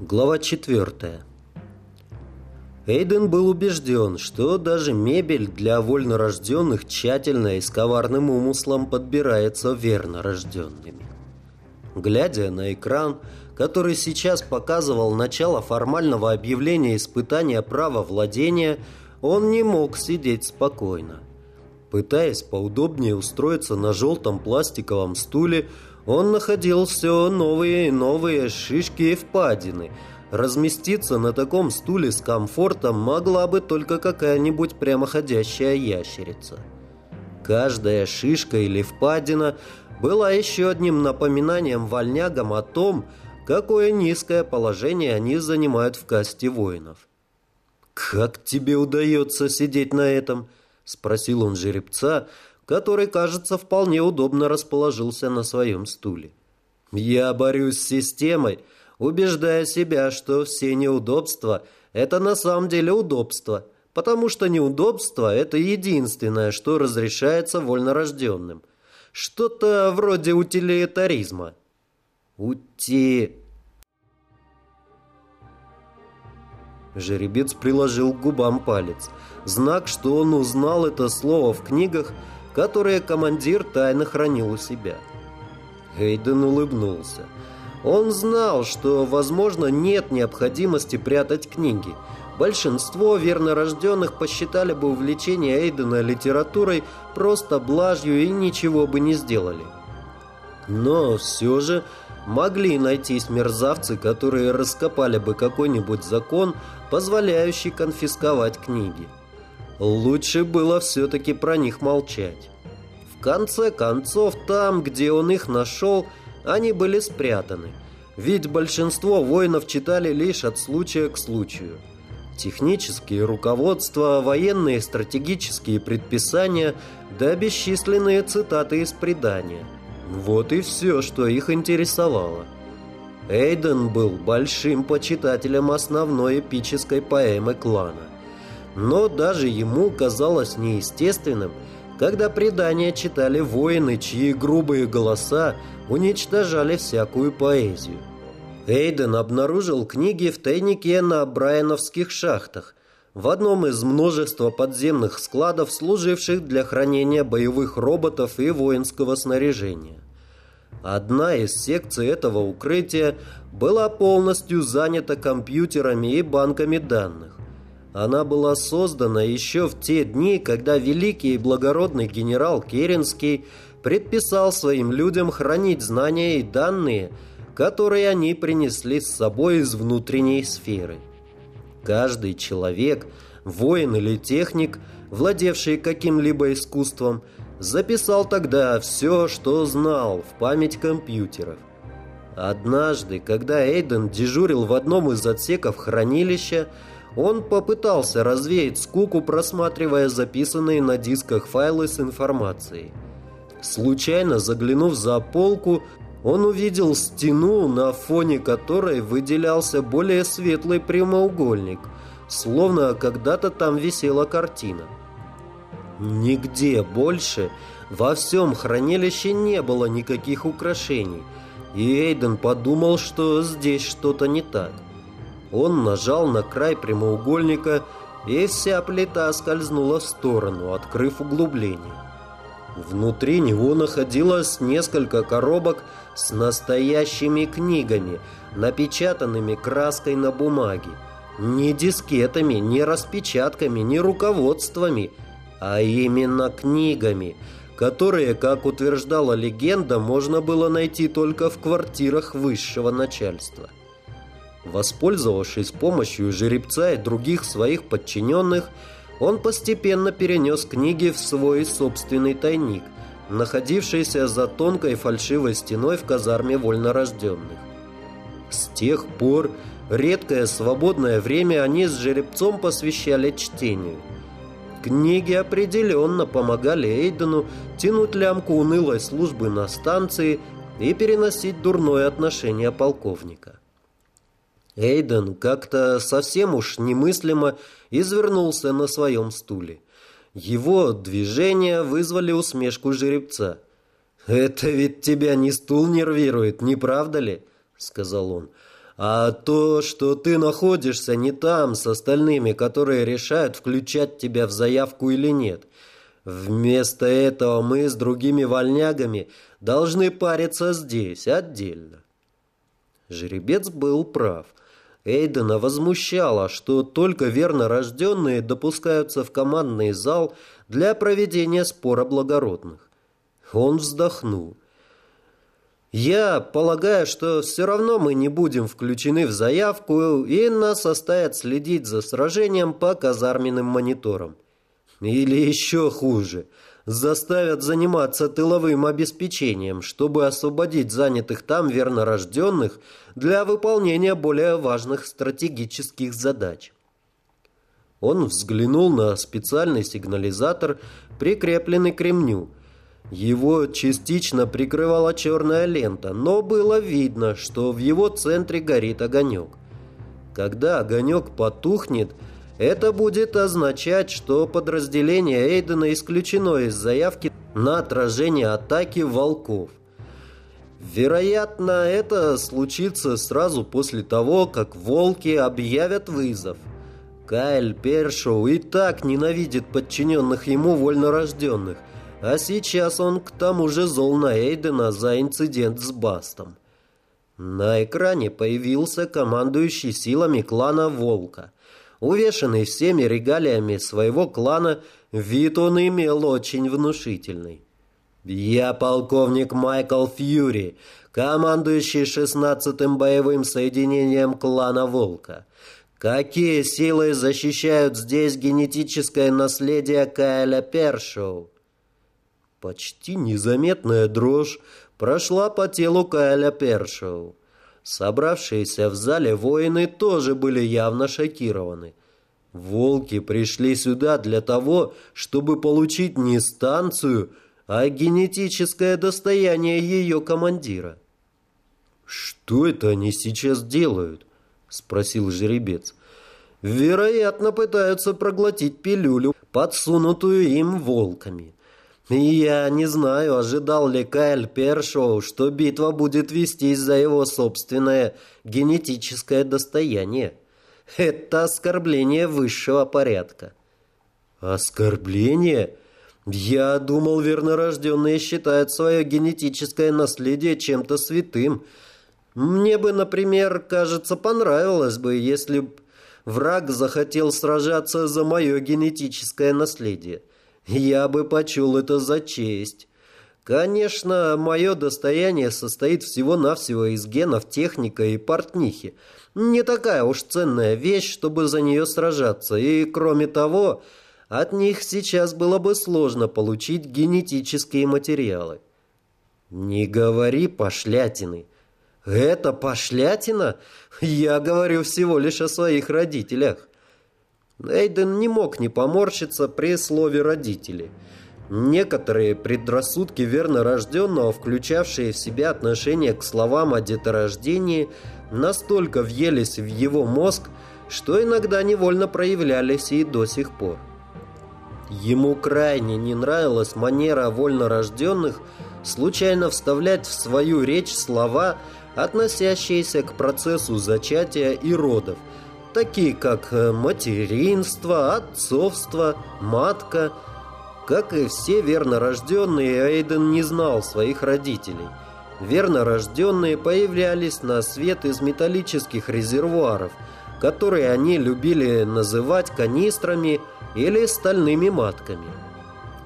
Глава 4. Эйден был убежден, что даже мебель для вольнорожденных тщательно и с коварным умыслом подбирается верно рожденными. Глядя на экран, который сейчас показывал начало формального объявления испытания права владения, он не мог сидеть спокойно. Пытаясь поудобнее устроиться на желтом пластиковом стуле, он находил все новые и новые шишки и впадины. Разместиться на таком стуле с комфортом могла бы только какая-нибудь прямоходящая ящерица. Каждая шишка или впадина была еще одним напоминанием вольнягам о том, какое низкое положение они занимают в касте воинов. «Как тебе удается сидеть на этом?» – спросил он жеребца – который, кажется, вполне удобно расположился на своем стуле. Я борюсь с системой, убеждая себя, что все неудобства – это на самом деле удобство, потому что неудобство – это единственное, что разрешается вольнорожденным. Что-то вроде утилитаризма. Ути... Жеребец приложил к губам палец. Знак, что он узнал это слово в книгах – которые командир тайно хранил у себя. Хейден улыбнулся. Он знал, что, возможно, нет необходимости прятать книги. Большинство вернорожденных посчитали бы увлечение Эйдена литературой просто блажью и ничего бы не сделали. Но все же могли найтись мерзавцы, которые раскопали бы какой-нибудь закон, позволяющий конфисковать книги. Лучше было все-таки про них молчать. В конце концов, там, где он их нашел, они были спрятаны. Ведь большинство воинов читали лишь от случая к случаю. Технические руководства, военные стратегические предписания, да бесчисленные цитаты из предания. Вот и все, что их интересовало. Эйден был большим почитателем основной эпической поэмы клана. Но даже ему казалось неестественным, когда предания читали воины, чьи грубые голоса уничтожали всякую поэзию. Эйден обнаружил книги в тайнике на Брайановских шахтах, в одном из множества подземных складов, служивших для хранения боевых роботов и воинского снаряжения. Одна из секций этого укрытия была полностью занята компьютерами и банками данных. Она была создана еще в те дни, когда великий и благородный генерал Керенский предписал своим людям хранить знания и данные, которые они принесли с собой из внутренней сферы. Каждый человек, воин или техник, владевший каким-либо искусством, записал тогда все, что знал в память компьютеров. Однажды, когда Эйден дежурил в одном из отсеков хранилища, он попытался развеять скуку, просматривая записанные на дисках файлы с информацией. Случайно заглянув за полку, он увидел стену, на фоне которой выделялся более светлый прямоугольник, словно когда-то там висела картина. Нигде больше во всем хранилище не было никаких украшений, и Эйден подумал, что здесь что-то не так. Он нажал на край прямоугольника, и вся плита скользнула в сторону, открыв углубление. Внутри него находилось несколько коробок с настоящими книгами, напечатанными краской на бумаге. Не дискетами, не распечатками, не руководствами, а именно книгами, которые, как утверждала легенда, можно было найти только в квартирах высшего начальства. Воспользовавшись помощью жеребца и других своих подчиненных, он постепенно перенес книги в свой собственный тайник, находившийся за тонкой фальшивой стеной в казарме вольнорожденных. С тех пор редкое свободное время они с жеребцом посвящали чтению. Книги определенно помогали Эйдену тянуть лямку унылой службы на станции и переносить дурное отношение полковника. Эйден как-то совсем уж немыслимо извернулся на своем стуле. Его движения вызвали усмешку жеребца. «Это ведь тебя не стул нервирует, не правда ли?» — сказал он. А то, что ты находишься не там с остальными, которые решают, включать тебя в заявку или нет. Вместо этого мы с другими вольнягами должны париться здесь, отдельно. Жеребец был прав. Эйдена возмущало, что только верно рожденные допускаются в командный зал для проведения спора благородных. Он вздохнул. Я полагаю, что все равно мы не будем включены в заявку, и нас оставят следить за сражением по казарменным мониторам. Или еще хуже, заставят заниматься тыловым обеспечением, чтобы освободить занятых там вернорожденных для выполнения более важных стратегических задач. Он взглянул на специальный сигнализатор, прикрепленный к ремню – его частично прикрывала черная лента, но было видно, что в его центре горит огонек. Когда огонек потухнет, это будет означать, что подразделение Эйдена исключено из заявки на отражение атаки волков. Вероятно, это случится сразу после того, как волки объявят вызов. Кайл Першоу и так ненавидит подчиненных ему вольнорожденных, а сейчас он к тому же зол на Эйдена за инцидент с Бастом. На экране появился командующий силами клана Волка. Увешанный всеми регалиями своего клана, вид он имел очень внушительный. «Я полковник Майкл Фьюри, командующий шестнадцатым боевым соединением клана Волка. Какие силы защищают здесь генетическое наследие Кайля Першоу?» Почти незаметная дрожь прошла по телу Кайля Першоу. Собравшиеся в зале воины тоже были явно шокированы. Волки пришли сюда для того, чтобы получить не станцию, а генетическое достояние ее командира. «Что это они сейчас делают?» – спросил жеребец. «Вероятно, пытаются проглотить пилюлю, подсунутую им волками». Я не знаю, ожидал ли Кайл Першоу, что битва будет вестись за его собственное генетическое достояние. Это оскорбление высшего порядка. Оскорбление? Я думал, вернорожденные считают свое генетическое наследие чем-то святым. Мне бы, например, кажется, понравилось бы, если б враг захотел сражаться за мое генетическое наследие. Я бы почел это за честь. Конечно, мое достояние состоит всего-навсего из генов техника и портнихи. Не такая уж ценная вещь, чтобы за нее сражаться. И, кроме того, от них сейчас было бы сложно получить генетические материалы. Не говори пошлятины. Это пошлятина? Я говорю всего лишь о своих родителях. Эйден не мог не поморщиться при слове «родители». Некоторые предрассудки верно рожденного, включавшие в себя отношение к словам о деторождении, настолько въелись в его мозг, что иногда невольно проявлялись и до сих пор. Ему крайне не нравилась манера вольнорожденных случайно вставлять в свою речь слова, относящиеся к процессу зачатия и родов – такие как э, материнство, отцовство, матка. Как и все вернорожденные, Эйден не знал своих родителей. Вернорожденные появлялись на свет из металлических резервуаров, которые они любили называть канистрами или стальными матками.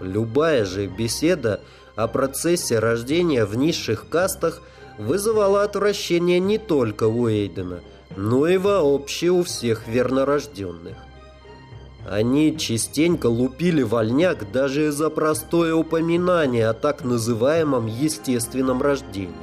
Любая же беседа о процессе рождения в низших кастах вызывала отвращение не только у Эйдена – но и вообще у всех вернорожденных. Они частенько лупили вольняк даже за простое упоминание о так называемом естественном рождении.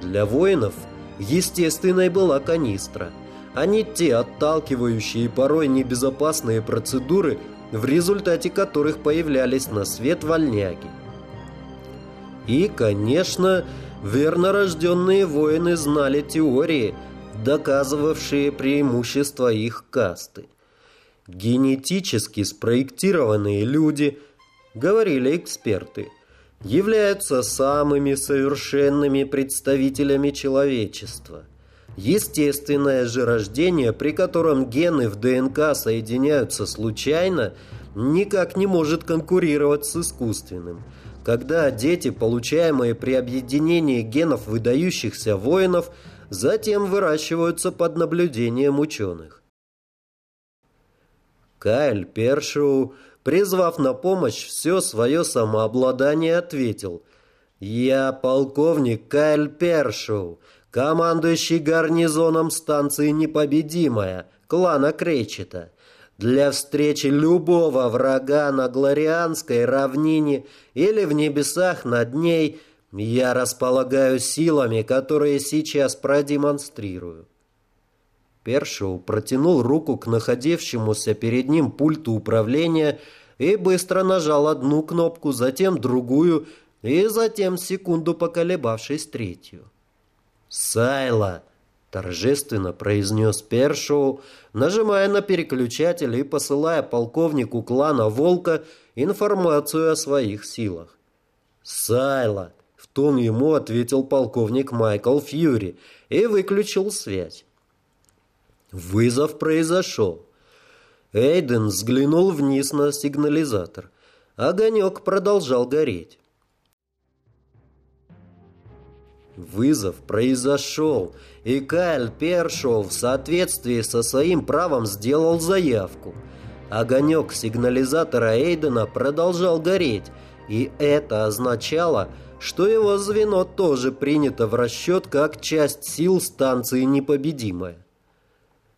Для воинов естественной была канистра, а не те отталкивающие порой небезопасные процедуры, в результате которых появлялись на свет вольняги. И, конечно, вернорожденные воины знали теории – доказывавшие преимущество их касты. Генетически спроектированные люди, говорили эксперты, являются самыми совершенными представителями человечества. Естественное же рождение, при котором гены в ДНК соединяются случайно, никак не может конкурировать с искусственным. Когда дети, получаемые при объединении генов выдающихся воинов, затем выращиваются под наблюдением ученых. Кайль Першоу, призвав на помощь все свое самообладание, ответил «Я полковник Кайль Першоу, командующий гарнизоном станции «Непобедимая» клана Кречета. Для встречи любого врага на Глорианской равнине или в небесах над ней я располагаю силами, которые сейчас продемонстрирую. Першоу протянул руку к находившемуся перед ним пульту управления и быстро нажал одну кнопку, затем другую и затем секунду поколебавшись третью. «Сайла!» – торжественно произнес Першоу, нажимая на переключатель и посылая полковнику клана Волка информацию о своих силах. «Сайла!» – тон ему ответил полковник Майкл Фьюри и выключил связь. Вызов произошел. Эйден взглянул вниз на сигнализатор. Огонек продолжал гореть. Вызов произошел, и Кайл Першоу в соответствии со своим правом сделал заявку. Огонек сигнализатора Эйдена продолжал гореть, и это означало, что его звено тоже принято в расчет как часть сил станции «Непобедимая».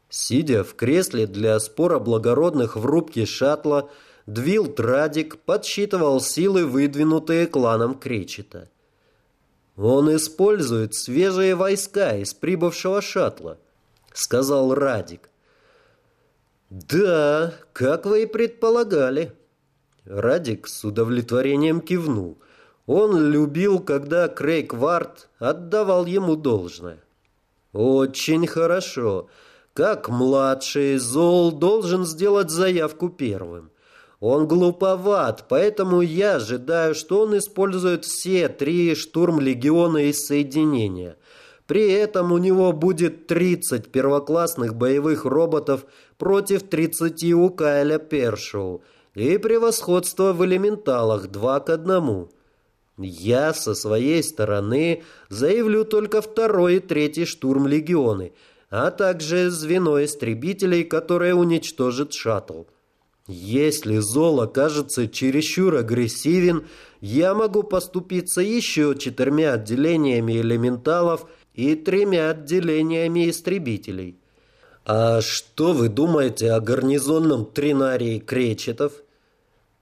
Сидя в кресле для спора благородных в рубке шаттла, Двилд Радик подсчитывал силы, выдвинутые кланом Кречета. «Он использует свежие войска из прибывшего шаттла», — сказал Радик. «Да, как вы и предполагали». Радик с удовлетворением кивнул. Он любил, когда Крейг Варт отдавал ему должное. «Очень хорошо. Как младший Зол должен сделать заявку первым. Он глуповат, поэтому я ожидаю, что он использует все три штурм-легиона из соединения. При этом у него будет 30 первоклассных боевых роботов против 30 у Кайля Першоу и превосходство в элементалах 2 к 1. Я со своей стороны заявлю только второй и третий штурм-легионы, а также звено истребителей, которое уничтожит шаттл. Если Зол окажется чересчур агрессивен, я могу поступиться еще четырьмя отделениями элементалов и тремя отделениями истребителей. А что вы думаете о гарнизонном тринарии кречетов?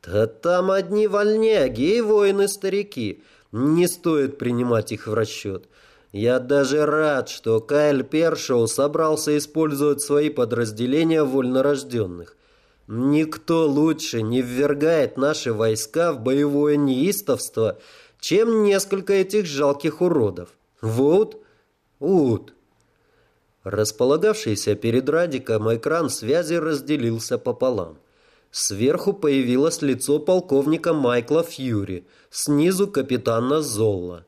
Да там одни вольняги и воины-старики. Не стоит принимать их в расчет. Я даже рад, что Кайл Першоу собрался использовать свои подразделения вольнорожденных. Никто лучше не ввергает наши войска в боевое неистовство, чем несколько этих жалких уродов. Вот, вот. Располагавшийся перед Радиком экран связи разделился пополам. Сверху появилось лицо полковника Майкла Фьюри, снизу капитана Золла.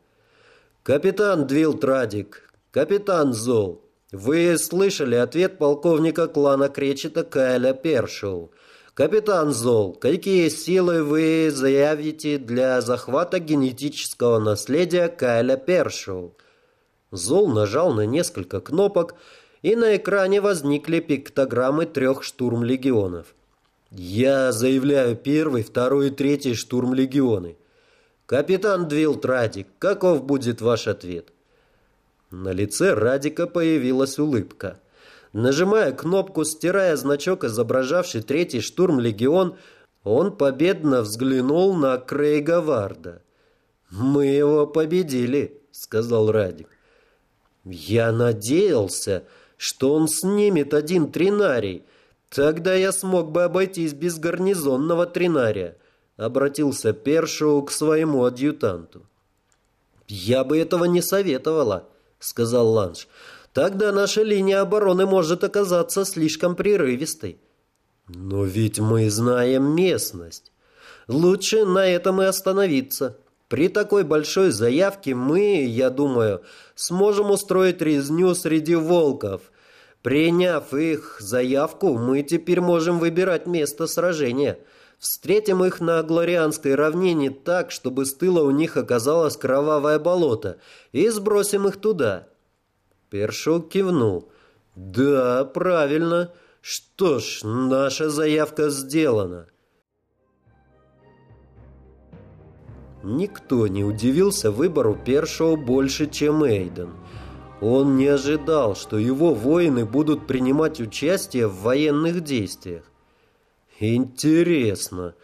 «Капитан Двилт Радик, капитан Зол, вы слышали ответ полковника клана Кречета Кайля Першоу. Капитан Зол, какие силы вы заявите для захвата генетического наследия Кайля Першоу? Зол нажал на несколько кнопок, и на экране возникли пиктограммы трех штурм-легионов. «Я заявляю первый, второй и третий штурм-легионы. Капитан Двилт Радик, каков будет ваш ответ?» На лице Радика появилась улыбка. Нажимая кнопку, стирая значок, изображавший третий штурм «Легион», он победно взглянул на Крейга Варда. «Мы его победили», — сказал Радик. «Я надеялся, что он снимет один тринарий. Тогда я смог бы обойтись без гарнизонного тринария», — обратился Першоу к своему адъютанту. «Я бы этого не советовала», — сказал Ланш. «Тогда наша линия обороны может оказаться слишком прерывистой». «Но ведь мы знаем местность. Лучше на этом и остановиться». При такой большой заявке мы, я думаю, сможем устроить резню среди волков. Приняв их заявку, мы теперь можем выбирать место сражения. Встретим их на Глорианской равнине так, чтобы с тыла у них оказалось кровавое болото, и сбросим их туда». Першук кивнул. «Да, правильно. Что ж, наша заявка сделана». Никто не удивился выбору Першоу больше, чем Эйден. Он не ожидал, что его воины будут принимать участие в военных действиях. «Интересно,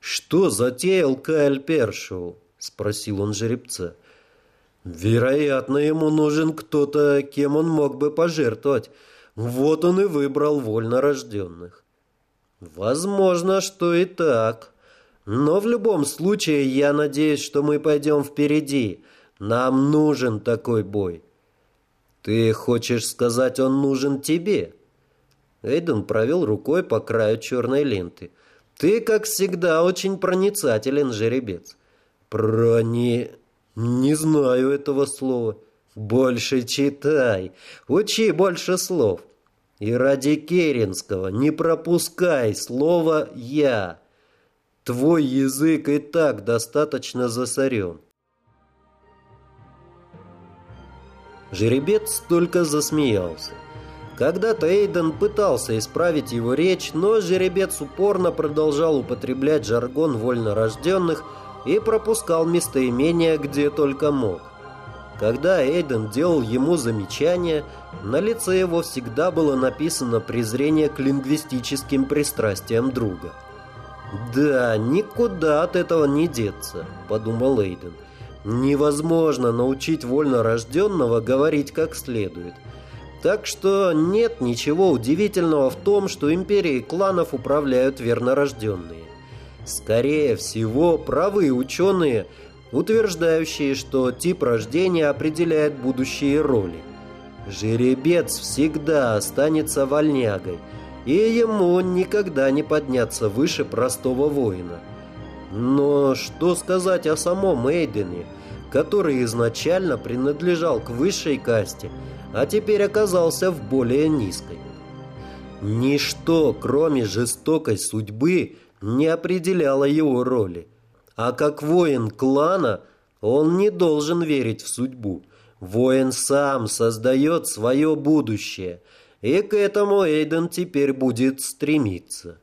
что затеял Кайл Першоу?» – спросил он жеребца. «Вероятно, ему нужен кто-то, кем он мог бы пожертвовать. Вот он и выбрал вольнорожденных». «Возможно, что и так», но в любом случае я надеюсь, что мы пойдем впереди. Нам нужен такой бой. Ты хочешь сказать, он нужен тебе? Эйден провел рукой по краю черной ленты. Ты, как всегда, очень проницателен, жеребец. Прони... Не знаю этого слова. Больше читай. Учи больше слов. И ради Керенского не пропускай слово «я». Твой язык и так достаточно засорен. Жеребец только засмеялся. Когда-то Эйден пытался исправить его речь, но жеребец упорно продолжал употреблять жаргон вольнорожденных и пропускал местоимения, где только мог. Когда Эйден делал ему замечания, на лице его всегда было написано презрение к лингвистическим пристрастиям друга – «Да, никуда от этого не деться», — подумал Эйден. «Невозможно научить вольнорожденного говорить как следует». Так что нет ничего удивительного в том, что империей кланов управляют вернорожденные. Скорее всего, правые ученые, утверждающие, что тип рождения определяет будущие роли. Жеребец всегда останется вольнягой – и ему никогда не подняться выше простого воина. Но что сказать о самом Эйдене, который изначально принадлежал к высшей касте, а теперь оказался в более низкой? Ничто, кроме жестокой судьбы, не определяло его роли. А как воин клана он не должен верить в судьбу. Воин сам создает свое будущее – и к этому Эйден теперь будет стремиться.